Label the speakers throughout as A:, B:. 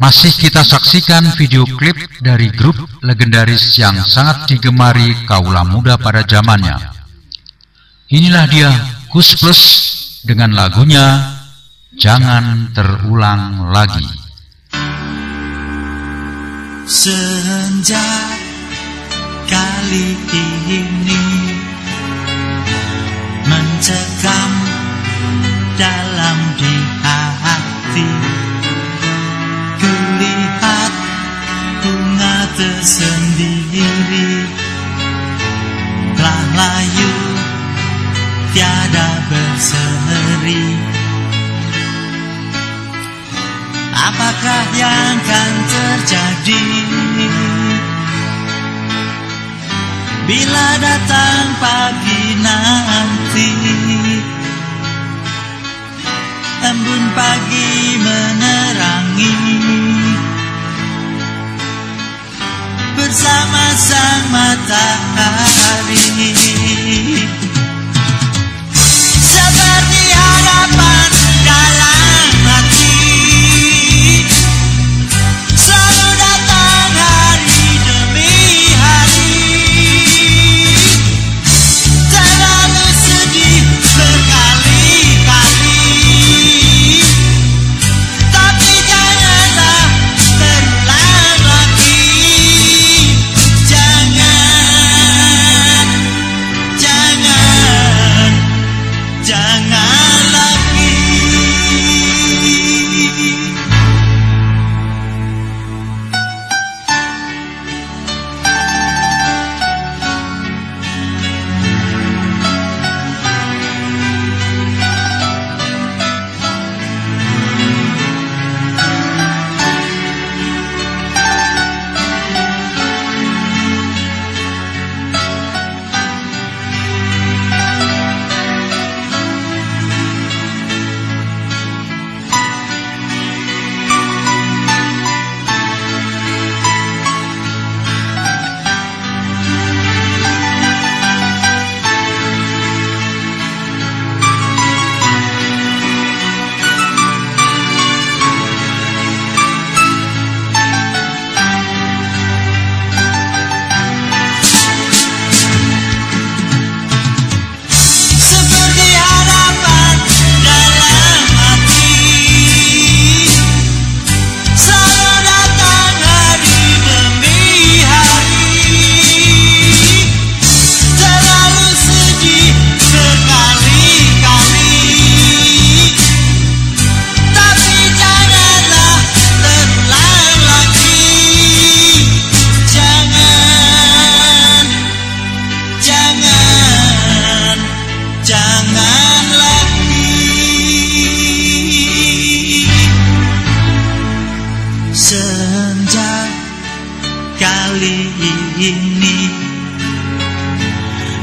A: Masih kita saksikan video klip dari grup legendaris yang sangat digemari kaula muda pada zamannya. Inilah dia Gus Plus dengan lagunya Jangan Terulang Lagi.
B: Senja kali ini mencekam dalam di layu tiada berseri. Apakah yang akan terjadi? Bila datang pagi nanti Embun pagi menerangi. Bersama sang matahari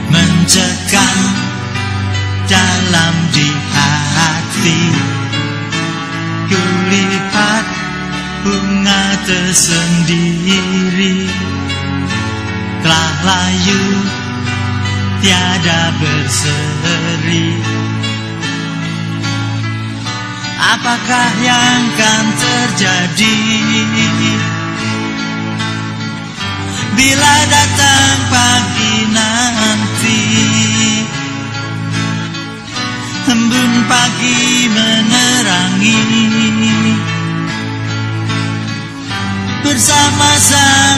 B: Mencekam dalam di hati. Kulihat bunga tersendiri. Telah layu tiada berseri. Apakah yang akan terjadi Bila datang pagi nanti Embun pagi menerangi. Bersama sang